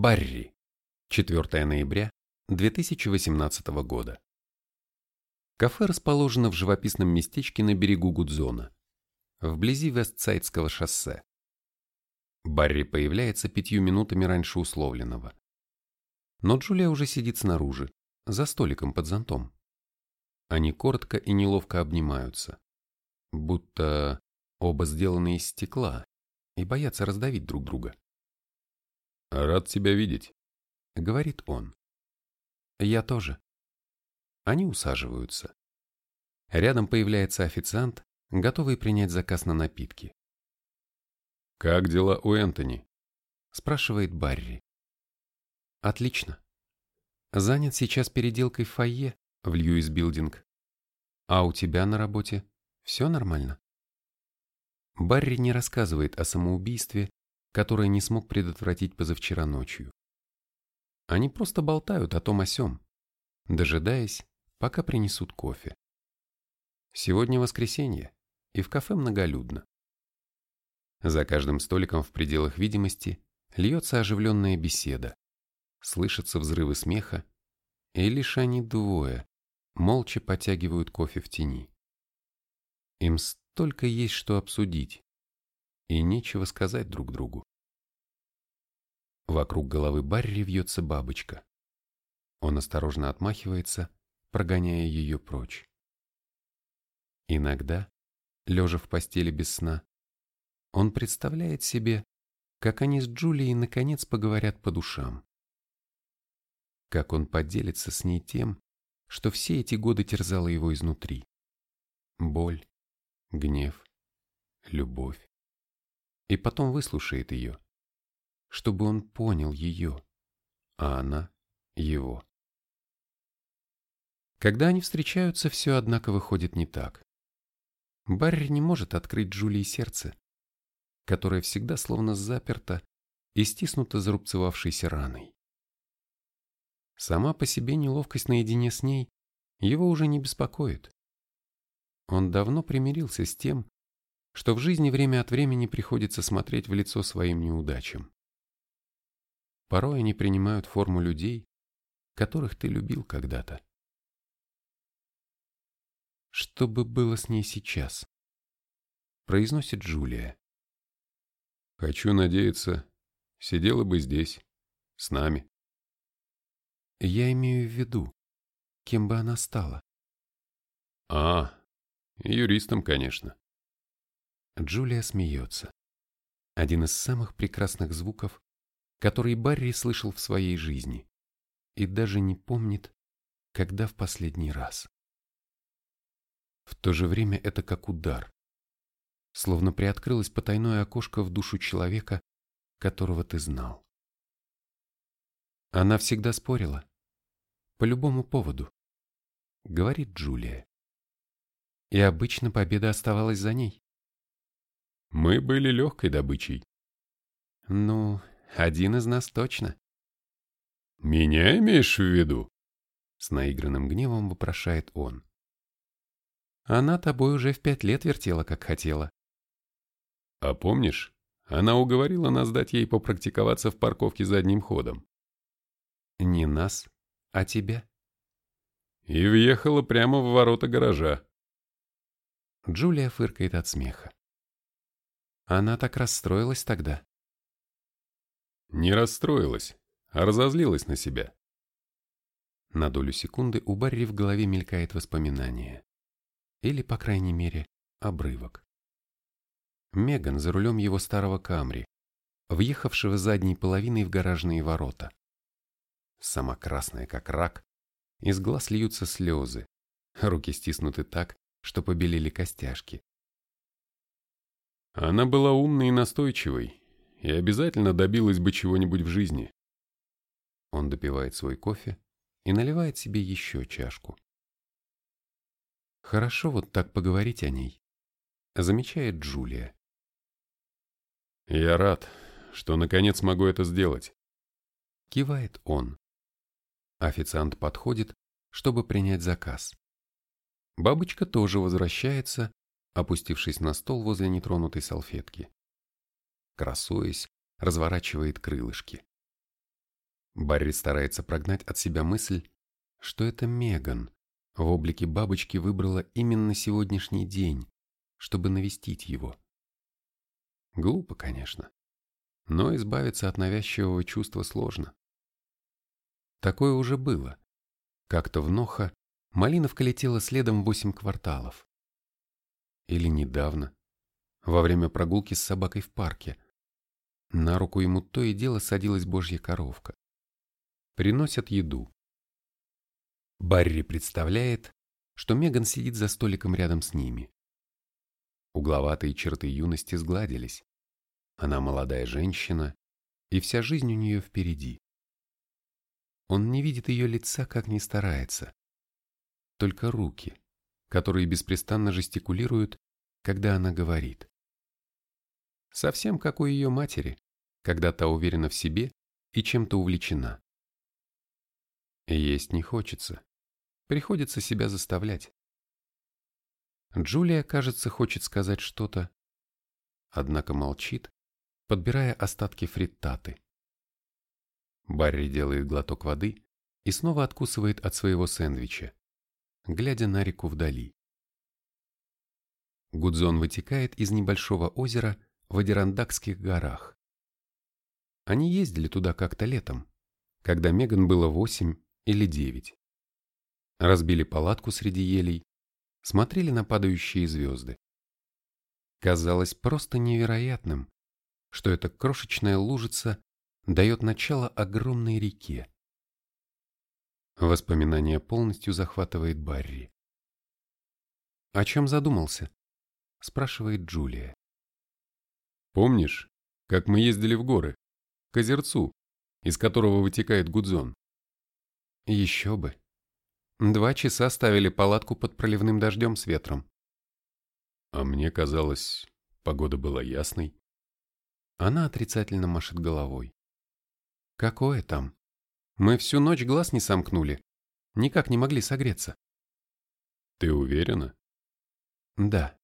Барри. 4 ноября 2018 года. Кафе расположено в живописном местечке на берегу Гудзона, вблизи Вестсайдского шоссе. Барри появляется пятью минутами раньше условленного. Но Джулия уже сидит снаружи, за столиком под зонтом. Они коротко и неловко обнимаются, будто оба сделаны из стекла и боятся раздавить друг друга. «Рад тебя видеть», — говорит он. «Я тоже». Они усаживаются. Рядом появляется официант, готовый принять заказ на напитки. «Как дела у Энтони?» — спрашивает Барри. «Отлично. Занят сейчас переделкой в фойе в Льюис Билдинг. А у тебя на работе все нормально?» Барри не рассказывает о самоубийстве которое не смог предотвратить позавчера ночью. Они просто болтают о том о сём, дожидаясь, пока принесут кофе. Сегодня воскресенье, и в кафе многолюдно. За каждым столиком в пределах видимости льется оживленная беседа, слышатся взрывы смеха, и лишь они двое молча потягивают кофе в тени. Им столько есть что обсудить, и нечего сказать друг другу. Вокруг головы Барри вьется бабочка. Он осторожно отмахивается, прогоняя ее прочь. Иногда, лежа в постели без сна, он представляет себе, как они с Джулией наконец поговорят по душам. Как он поделится с ней тем, что все эти годы терзало его изнутри. Боль, гнев, любовь и потом выслушает ее, чтобы он понял ее, а она его. Когда они встречаются, все, однако, выходит не так. Барри не может открыть Джулии сердце, которое всегда словно заперто и стиснуто зарубцевавшейся раной. Сама по себе неловкость наедине с ней его уже не беспокоит. Он давно примирился с тем, что в жизни время от времени приходится смотреть в лицо своим неудачам. Порой они принимают форму людей, которых ты любил когда-то. Что бы было с ней сейчас? Произносит Джулия. Хочу надеяться, сидела бы здесь, с нами. Я имею в виду, кем бы она стала. А, юристом, конечно. Джулия смеется. Один из самых прекрасных звуков, который Барри слышал в своей жизни, и даже не помнит, когда в последний раз. В то же время это как удар, словно приоткрылось потайное окошко в душу человека, которого ты знал. Она всегда спорила, по любому поводу, говорит Джулия. И обычно победа оставалась за ней. Мы были легкой добычей. Ну, один из нас точно. Меня имеешь в виду? С наигранным гневом вопрошает он. Она тобой уже в пять лет вертела, как хотела. А помнишь, она уговорила нас дать ей попрактиковаться в парковке задним ходом. Не нас, а тебя. И въехала прямо в ворота гаража. Джулия фыркает от смеха. Она так расстроилась тогда. Не расстроилась, а разозлилась на себя. На долю секунды у Барри в голове мелькает воспоминание. Или, по крайней мере, обрывок. Меган за рулем его старого Камри, въехавшего задней половиной в гаражные ворота. Сама красная, как рак, из глаз льются слезы, руки стиснуты так, что побелели костяшки. Она была умной и настойчивой, и обязательно добилась бы чего-нибудь в жизни. Он допивает свой кофе и наливает себе еще чашку. Хорошо вот так поговорить о ней, замечает Джулия. Я рад, что наконец могу это сделать. Кивает он. Официант подходит, чтобы принять заказ. Бабочка тоже возвращается опустившись на стол возле нетронутой салфетки. Красуясь, разворачивает крылышки. Барри старается прогнать от себя мысль, что это Меган в облике бабочки выбрала именно сегодняшний день, чтобы навестить его. Глупо, конечно, но избавиться от навязчивого чувства сложно. Такое уже было. Как-то в Ноха Малиновка летела следом восемь кварталов. Или недавно, во время прогулки с собакой в парке. На руку ему то и дело садилась божья коровка. Приносят еду. Барри представляет, что Меган сидит за столиком рядом с ними. Угловатые черты юности сгладились. Она молодая женщина, и вся жизнь у нее впереди. Он не видит ее лица, как ни старается. Только руки, которые беспрестанно жестикулируют, когда она говорит. Совсем как у ее матери, когда та уверена в себе и чем-то увлечена. Есть не хочется. Приходится себя заставлять. Джулия, кажется, хочет сказать что-то, однако молчит, подбирая остатки фриттаты. Барри делает глоток воды и снова откусывает от своего сэндвича, глядя на реку вдали. Гудзон вытекает из небольшого озера в Адирандакских горах. Они ездили туда как-то летом, когда Меган было восемь или девять. Разбили палатку среди елей, смотрели на падающие звезды. Казалось просто невероятным, что эта крошечная лужица дает начало огромной реке. Воспоминание полностью захватывает Барри. «О чем задумался?» – спрашивает Джулия. «Помнишь, как мы ездили в горы? К озерцу, из которого вытекает Гудзон?» «Еще бы. Два часа ставили палатку под проливным дождем с ветром». «А мне казалось, погода была ясной». Она отрицательно машет головой. Какое там? Мы всю ночь глаз не сомкнули. Никак не могли согреться. Ты уверена? Да.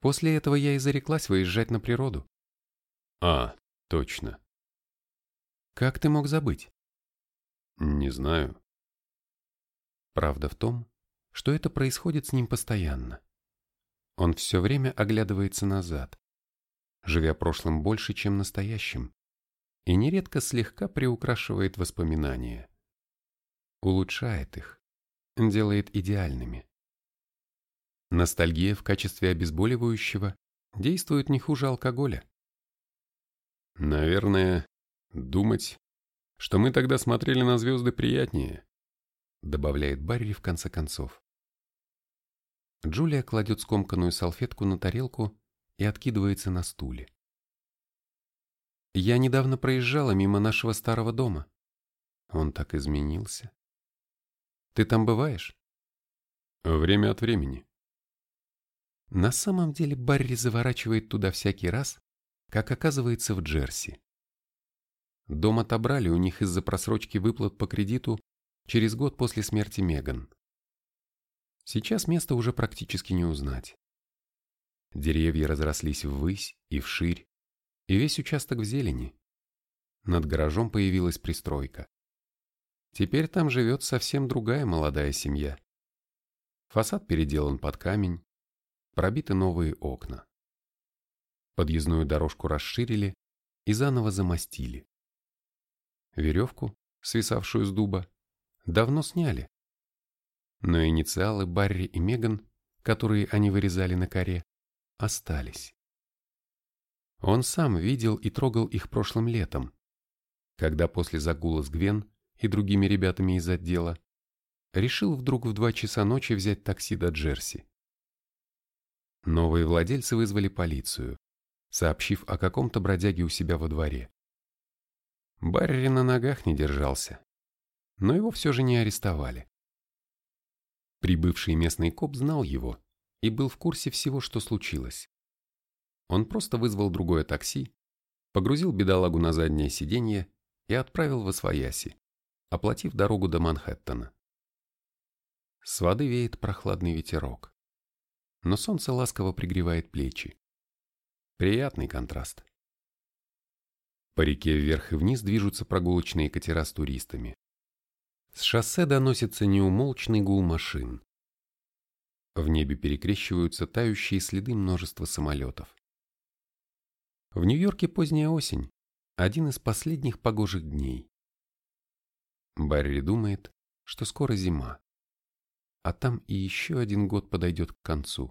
После этого я и зареклась выезжать на природу. А, точно. Как ты мог забыть? Не знаю. Правда в том, что это происходит с ним постоянно. Он все время оглядывается назад, живя прошлым больше, чем настоящим, и нередко слегка приукрашивает воспоминания. Улучшает их, делает идеальными. Ностальгия в качестве обезболивающего действует не хуже алкоголя. Наверное, думать, что мы тогда смотрели на звезды приятнее, добавляет Барри в конце концов. Джулия кладет скомканную салфетку на тарелку и откидывается на стуле. Я недавно проезжала мимо нашего старого дома. Он так изменился. Ты там бываешь? Время от времени. На самом деле Барри заворачивает туда всякий раз, как оказывается в Джерси. Дом отобрали у них из-за просрочки выплат по кредиту через год после смерти Меган. Сейчас место уже практически не узнать. Деревья разрослись ввысь и вширь, и весь участок в зелени. Над гаражом появилась пристройка. Теперь там живет совсем другая молодая семья. Фасад переделан под камень, пробиты новые окна. Подъездную дорожку расширили и заново замостили. Веревку, свисавшую с дуба, давно сняли. Но инициалы Барри и Меган, которые они вырезали на коре, остались. Он сам видел и трогал их прошлым летом, когда после загула с Гвен и другими ребятами из отдела решил вдруг в два часа ночи взять такси до Джерси. Новые владельцы вызвали полицию, сообщив о каком-то бродяге у себя во дворе. Барри на ногах не держался, но его все же не арестовали. Прибывший местный коп знал его и был в курсе всего, что случилось. Он просто вызвал другое такси, погрузил бедолагу на заднее сиденье и отправил в Освояси, оплатив дорогу до Манхэттена. С воды веет прохладный ветерок, но солнце ласково пригревает плечи. Приятный контраст. По реке вверх и вниз движутся прогулочные катера с туристами. С шоссе доносится неумолчный гул машин. В небе перекрещиваются тающие следы множества самолетов. В Нью-Йорке поздняя осень, один из последних погожих дней. Барри думает, что скоро зима, а там и еще один год подойдет к концу.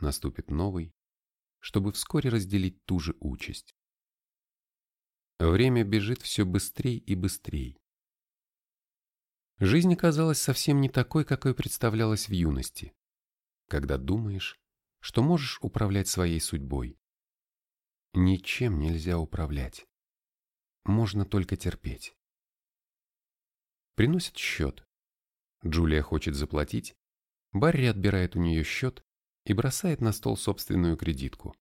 Наступит новый, чтобы вскоре разделить ту же участь. Время бежит все быстрей и быстрей. Жизнь оказалась совсем не такой, какой представлялась в юности, когда думаешь, что можешь управлять своей судьбой. Ничем нельзя управлять. Можно только терпеть. Приносят счет. Джулия хочет заплатить, Барри отбирает у нее счет и бросает на стол собственную кредитку.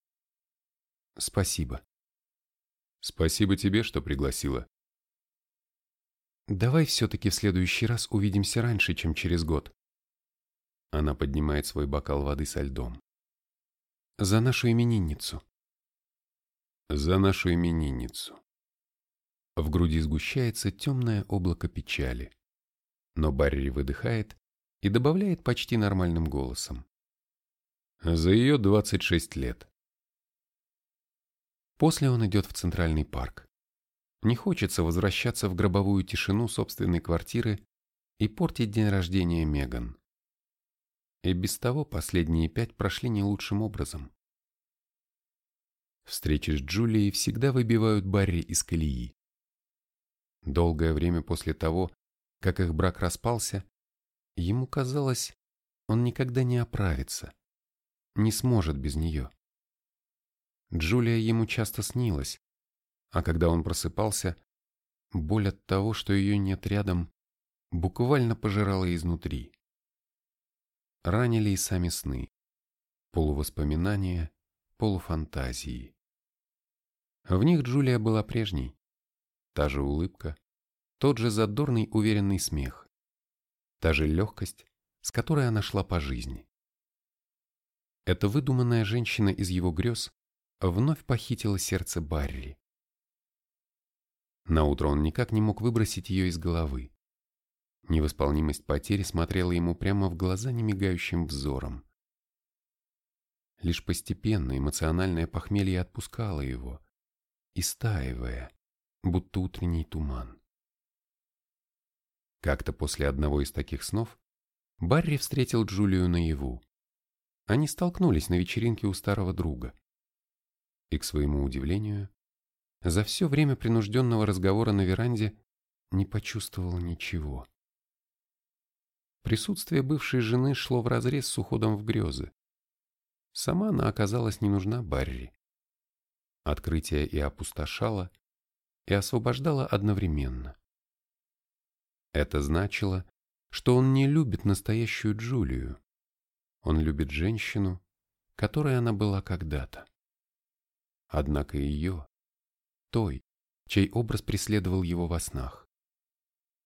Спасибо. Спасибо тебе, что пригласила. Давай все-таки в следующий раз увидимся раньше, чем через год. Она поднимает свой бокал воды со льдом. За нашу именинницу. За нашу именинницу. В груди сгущается темное облако печали. Но Барри выдыхает и добавляет почти нормальным голосом. За ее 26 лет. После он идет в Центральный парк. Не хочется возвращаться в гробовую тишину собственной квартиры и портить день рождения Меган. И без того последние пять прошли не лучшим образом. Встречи с Джулией всегда выбивают Барри из колеи. Долгое время после того, как их брак распался, ему казалось, он никогда не оправится, не сможет без нее. Джулия ему часто снилась, а когда он просыпался, боль от того, что ее нет рядом, буквально пожирала изнутри. Ранили и сами сны, полувоспоминания, полуфантазии. В них Джулия была прежней. Та же улыбка, тот же задорный уверенный смех, та же легкость, с которой она шла по жизни. Эта выдуманная женщина из его грез вновь похитила сердце Барри. Наутро он никак не мог выбросить ее из головы. Невосполнимость потери смотрела ему прямо в глаза немигающим взором. Лишь постепенно эмоциональное похмелье отпускало его, истаивая, будто утренний туман. Как-то после одного из таких снов Барри встретил Джулию наяву. Они столкнулись на вечеринке у старого друга. И, к своему удивлению, за все время принужденного разговора на веранде не почувствовал ничего. Присутствие бывшей жены шло вразрез с уходом в грезы. Сама она оказалась не нужна Барри. Открытие и опустошало, и освобождало одновременно. Это значило, что он не любит настоящую Джулию. Он любит женщину, которой она была когда-то. Однако ее, той, чей образ преследовал его во снах,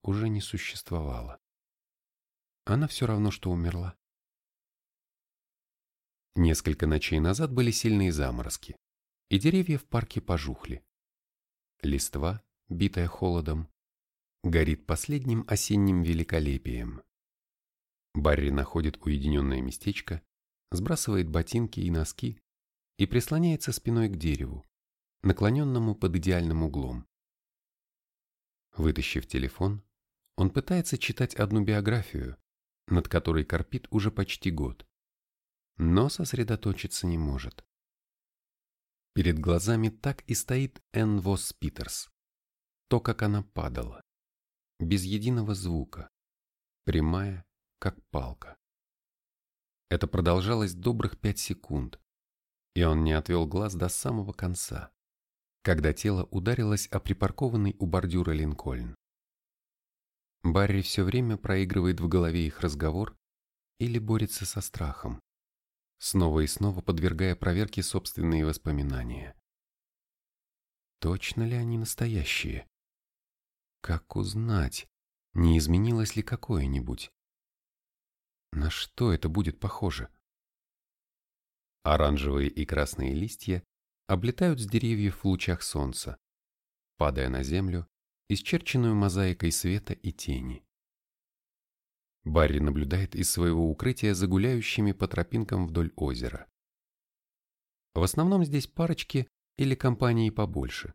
уже не существовало. Она все равно, что умерла. Несколько ночей назад были сильные заморозки, и деревья в парке пожухли. Листва, битая холодом, горит последним осенним великолепием. Барри находит уединенное местечко, сбрасывает ботинки и носки и прислоняется спиной к дереву, наклоненному под идеальным углом. Вытащив телефон, он пытается читать одну биографию, над которой корпит уже почти год, но сосредоточиться не может. Перед глазами так и стоит Энн Восс Питерс. То, как она падала. Без единого звука. Прямая, как палка. Это продолжалось добрых пять секунд, и он не отвел глаз до самого конца когда тело ударилось о припаркованный у бордюра Линкольн. Барри все время проигрывает в голове их разговор или борется со страхом, снова и снова подвергая проверке собственные воспоминания. Точно ли они настоящие? Как узнать, не изменилось ли какое-нибудь? На что это будет похоже? Оранжевые и красные листья облетают с деревьев в лучах солнца, падая на землю, исчерченную мозаикой света и тени. Барри наблюдает из своего укрытия за гуляющими по тропинкам вдоль озера. В основном здесь парочки или компании побольше.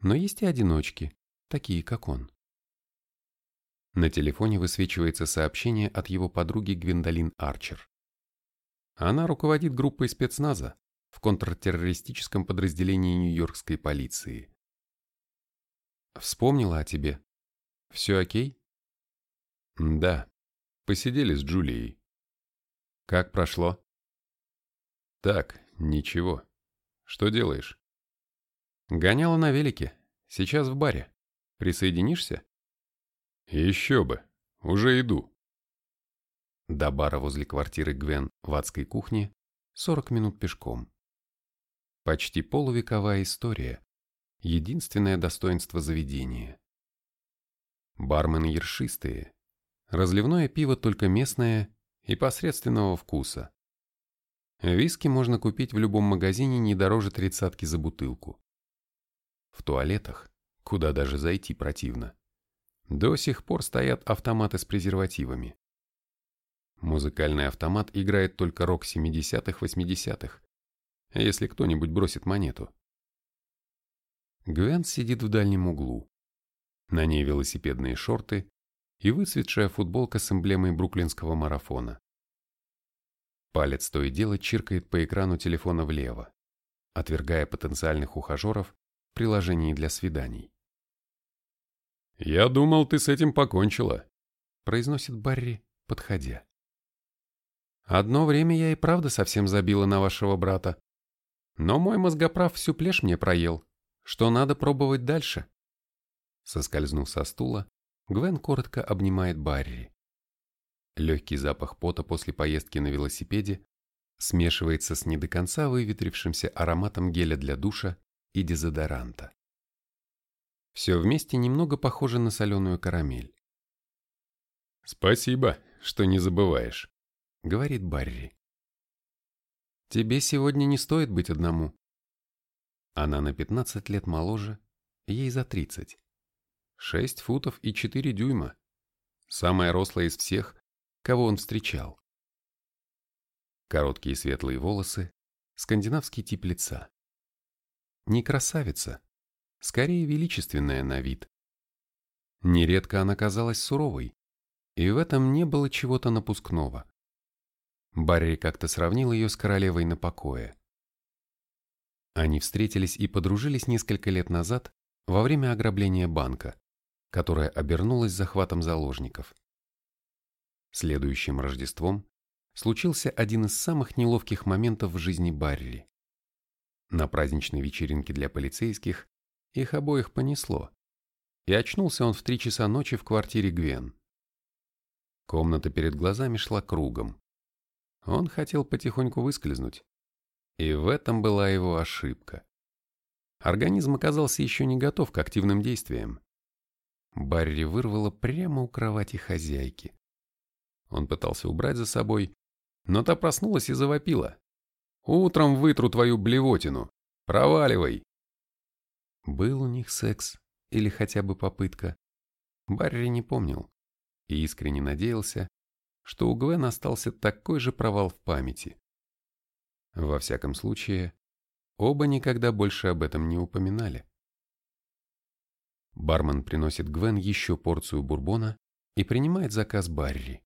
Но есть и одиночки, такие как он. На телефоне высвечивается сообщение от его подруги Гвиндолин Арчер. Она руководит группой спецназа в контртеррористическом подразделении Нью-Йоркской полиции. Вспомнила о тебе. Все окей? Да. Посидели с Джулией. Как прошло? Так, ничего. Что делаешь? Гоняла на велике. Сейчас в баре. Присоединишься? Еще бы. Уже иду. До бара возле квартиры Гвен в адской кухне 40 минут пешком. Почти полувековая история. Единственное достоинство заведения. Бармены ершистые. Разливное пиво только местное и посредственного вкуса. Виски можно купить в любом магазине не дороже тридцатки за бутылку. В туалетах, куда даже зайти противно, до сих пор стоят автоматы с презервативами. Музыкальный автомат играет только рок 70-х-80-х, если кто-нибудь бросит монету. Гвен сидит в дальнем углу. На ней велосипедные шорты и выцветшая футболка с эмблемой бруклинского марафона. Палец то и дело чиркает по экрану телефона влево, отвергая потенциальных ухажеров в приложении для свиданий. «Я думал, ты с этим покончила», — произносит Барри, подходя. «Одно время я и правда совсем забила на вашего брата. Но мой мозгоправ всю плешь мне проел, что надо пробовать дальше». Соскользнув со стула, Гвен коротко обнимает Барри. Легкий запах пота после поездки на велосипеде смешивается с не до конца выветрившимся ароматом геля для душа и дезодоранта. Все вместе немного похоже на соленую карамель. «Спасибо, что не забываешь», — говорит Барри. «Тебе сегодня не стоит быть одному». Она на 15 лет моложе, ей за 30. 6 футов и 4 дюйма. Самая рослая из всех, кого он встречал. Короткие светлые волосы, скандинавский тип лица. Не красавица, скорее величественная на вид. Нередко она казалась суровой, и в этом не было чего-то напускного. Барри как-то сравнил ее с королевой на покое. Они встретились и подружились несколько лет назад во время ограбления банка, которое обернулось захватом заложников. Следующим Рождеством случился один из самых неловких моментов в жизни Барри. На праздничной вечеринке для полицейских их обоих понесло, и очнулся он в три часа ночи в квартире Гвен. Комната перед глазами шла кругом. Он хотел потихоньку выскользнуть, и в этом была его ошибка. Организм оказался еще не готов к активным действиям. Барри вырвало прямо у кровати хозяйки. Он пытался убрать за собой, но та проснулась и завопила. «Утром вытру твою блевотину! Проваливай!» Был у них секс или хотя бы попытка. Барри не помнил и искренне надеялся, что у Гвен остался такой же провал в памяти. Во всяком случае, оба никогда больше об этом не упоминали. Бармен приносит Гвен еще порцию бурбона и принимает заказ Барри.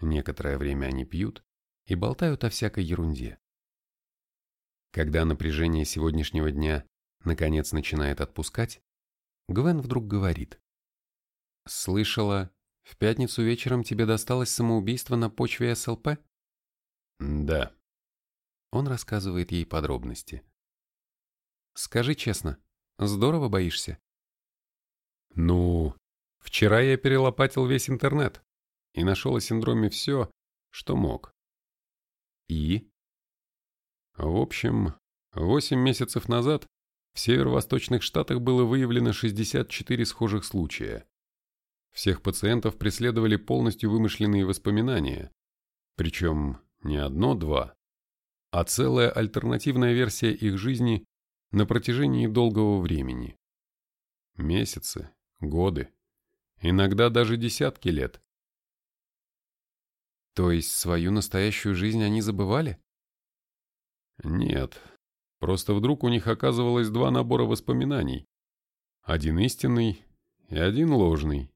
Некоторое время они пьют и болтают о всякой ерунде. Когда напряжение сегодняшнего дня наконец начинает отпускать, Гвен вдруг говорит. «Слышала, в пятницу вечером тебе досталось самоубийство на почве СЛП?» «Да». Он рассказывает ей подробности. «Скажи честно, здорово боишься?» «Ну, вчера я перелопатил весь интернет и нашел о синдроме все, что мог. И? В общем, восемь месяцев назад в северо-восточных штатах было выявлено 64 схожих случая. Всех пациентов преследовали полностью вымышленные воспоминания, причем не одно-два, а целая альтернативная версия их жизни на протяжении долгого времени. Месяцы, годы, иногда даже десятки лет. То есть свою настоящую жизнь они забывали? Нет, просто вдруг у них оказывалось два набора воспоминаний. Один истинный и один ложный.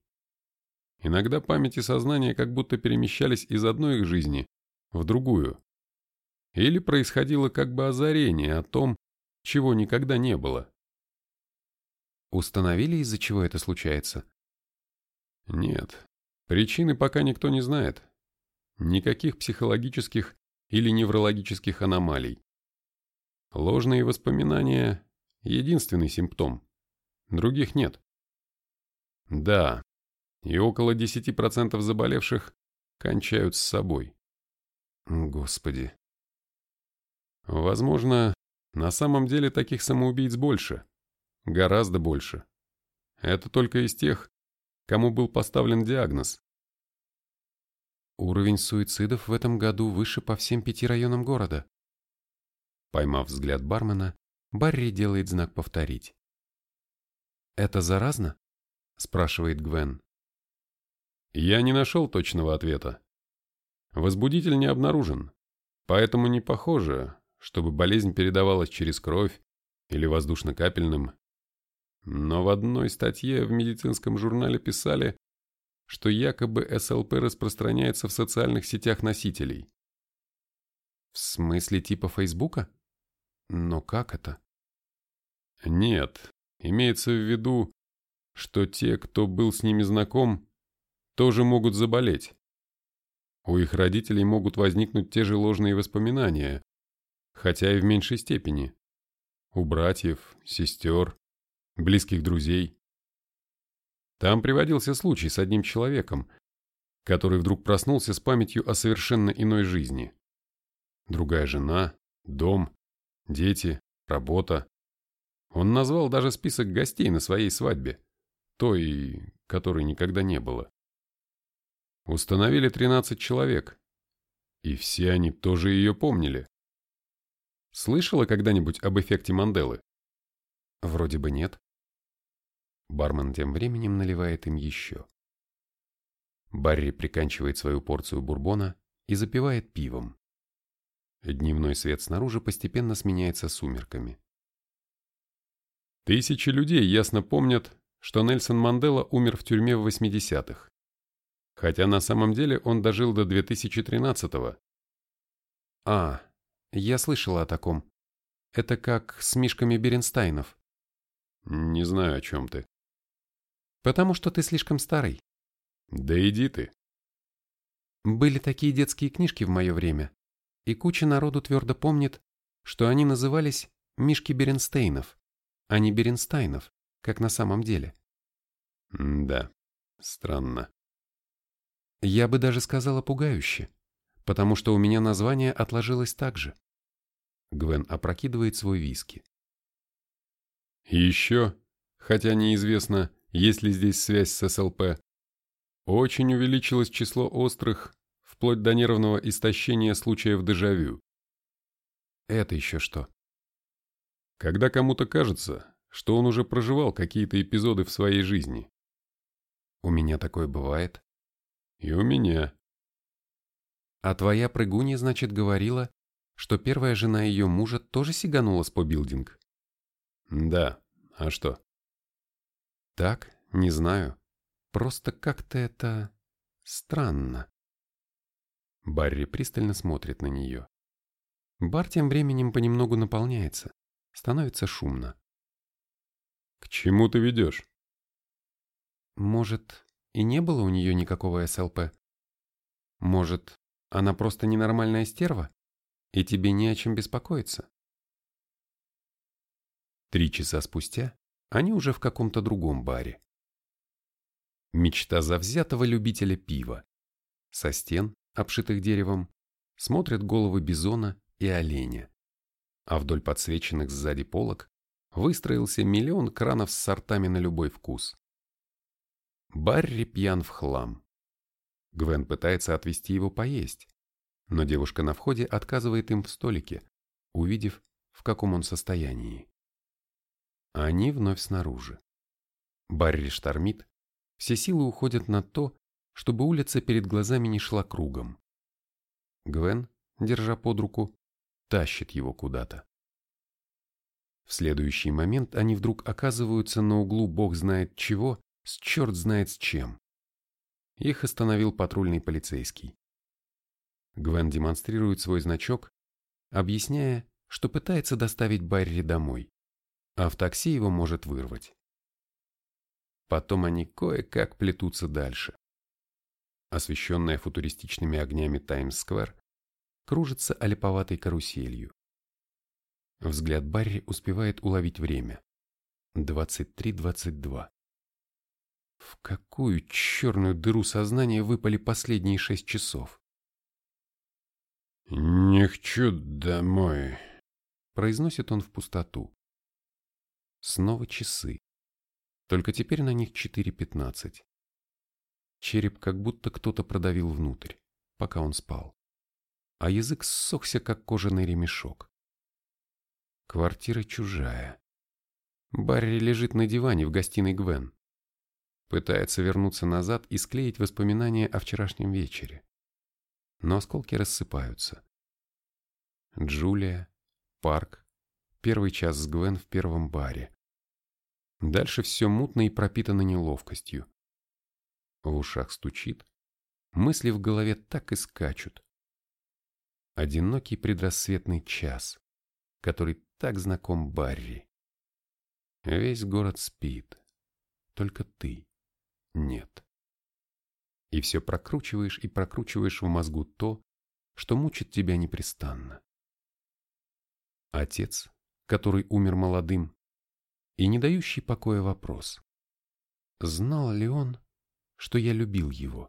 Иногда память и сознание как будто перемещались из одной их жизни в другую. Или происходило как бы озарение о том, чего никогда не было. Установили, из-за чего это случается? Нет, причины пока никто не знает. Никаких психологических или неврологических аномалий. Ложные воспоминания – единственный симптом. Других нет. Да, и около 10% заболевших кончают с собой. Господи. Возможно, на самом деле таких самоубийц больше. Гораздо больше. Это только из тех, кому был поставлен диагноз. Уровень суицидов в этом году выше по всем пяти районам города. Поймав взгляд бармена, Барри делает знак «Повторить». «Это заразно?» – спрашивает Гвен. Я не нашел точного ответа. Возбудитель не обнаружен, поэтому не похоже, чтобы болезнь передавалась через кровь или воздушно-капельным. Но в одной статье в медицинском журнале писали, что якобы СЛП распространяется в социальных сетях носителей. В смысле типа Фейсбука? Но как это? Нет, имеется в виду, что те, кто был с ними знаком, тоже могут заболеть. У их родителей могут возникнуть те же ложные воспоминания, хотя и в меньшей степени. У братьев, сестер, близких друзей. Там приводился случай с одним человеком, который вдруг проснулся с памятью о совершенно иной жизни. Другая жена, дом, дети, работа. Он назвал даже список гостей на своей свадьбе, той, которой никогда не было. Установили 13 человек. И все они тоже ее помнили. Слышала когда-нибудь об эффекте Манделы? Вроде бы нет. Бармен тем временем наливает им еще. Барри приканчивает свою порцию бурбона и запивает пивом. Дневной свет снаружи постепенно сменяется сумерками. Тысячи людей ясно помнят, что Нельсон Мандела умер в тюрьме в 80-х хотя на самом деле он дожил до 2013-го. А, я слышала о таком. Это как с мишками Беренстайнов. Не знаю, о чем ты. Потому что ты слишком старый. Да иди ты. Были такие детские книжки в мое время, и куча народу твердо помнит, что они назывались «Мишки Беренстейнов», а не Беренстайнов, как на самом деле. М да, странно. Я бы даже сказала пугающе, потому что у меня название отложилось так же. Гвен опрокидывает свой виски. еще, хотя неизвестно, есть ли здесь связь с СЛП, очень увеличилось число острых, вплоть до нервного истощения случаев дежавю. Это еще что? Когда кому-то кажется, что он уже проживал какие-то эпизоды в своей жизни. У меня такое бывает. И у меня. А твоя прыгунья, значит, говорила, что первая жена ее мужа тоже сиганула с побилдинг? Да. А что? Так, не знаю. Просто как-то это... странно. Барри пристально смотрит на нее. Бар тем временем понемногу наполняется. Становится шумно. К чему ты ведешь? Может, и не было у нее никакого СЛП. Может, она просто ненормальная стерва, и тебе не о чем беспокоиться? Три часа спустя они уже в каком-то другом баре. Мечта завзятого любителя пива. Со стен, обшитых деревом, смотрят головы бизона и оленя. А вдоль подсвеченных сзади полок выстроился миллион кранов с сортами на любой вкус. Барри пьян в хлам. Гвен пытается отвести его поесть, но девушка на входе отказывает им в столике, увидев, в каком он состоянии. Они вновь снаружи. Барри штормит, все силы уходят на то, чтобы улица перед глазами не шла кругом. Гвен, держа под руку, тащит его куда-то. В следующий момент они вдруг оказываются на углу бог знает чего, с черт знает с чем. Их остановил патрульный полицейский. Гвен демонстрирует свой значок, объясняя, что пытается доставить Барри домой, а в такси его может вырвать. Потом они кое-как плетутся дальше. Освещенная футуристичными огнями Таймс-сквер кружится олиповатой каруселью. Взгляд Барри успевает уловить время. 23.22. В какую черную дыру сознания выпали последние шесть часов? «Не хочу домой», — произносит он в пустоту. Снова часы. Только теперь на них 4.15. Череп как будто кто-то продавил внутрь, пока он спал. А язык ссохся, как кожаный ремешок. Квартира чужая. Барри лежит на диване в гостиной Гвен. Пытается вернуться назад и склеить воспоминания о вчерашнем вечере но осколки рассыпаются. Джулия, парк, первый час с Гвен в первом баре. Дальше все мутно и пропитано неловкостью. В ушах стучит, мысли в голове так и скачут. Одинокий предрассветный час, который так знаком Барри. Весь город спит, только ты нет и все прокручиваешь и прокручиваешь в мозгу то, что мучит тебя непрестанно. Отец, который умер молодым, и не дающий покоя вопрос. Знал ли он, что я любил его?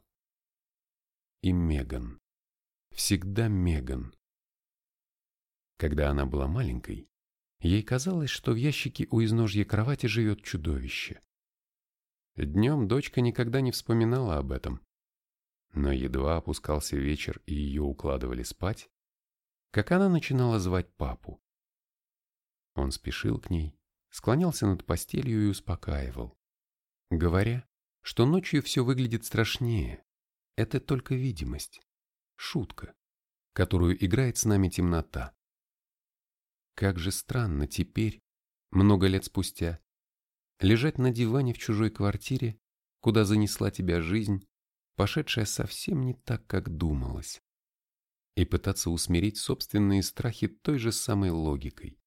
И Меган. Всегда Меган. Когда она была маленькой, ей казалось, что в ящике у изножья кровати живет чудовище. Днем дочка никогда не вспоминала об этом. Но едва опускался вечер и ее укладывали спать, как она начинала звать папу. Он спешил к ней, склонялся над постелью и успокаивал, говоря, что ночью все выглядит страшнее. Это только видимость, шутка, которую играет с нами темнота. Как же странно теперь, много лет спустя, лежать на диване в чужой квартире, куда занесла тебя жизнь, пошедшая совсем не так, как думалось, и пытаться усмирить собственные страхи той же самой логикой.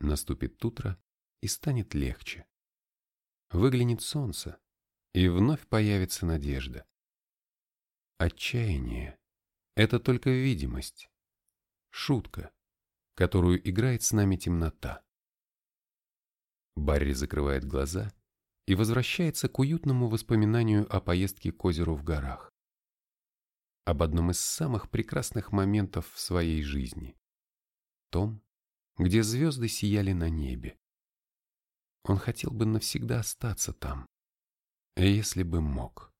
Наступит утро, и станет легче. Выглянет солнце, и вновь появится надежда. Отчаяние — это только видимость, шутка, которую играет с нами темнота. Барри закрывает глаза и возвращается к уютному воспоминанию о поездке к озеру в горах. Об одном из самых прекрасных моментов в своей жизни. Том, где звезды сияли на небе. Он хотел бы навсегда остаться там, если бы мог.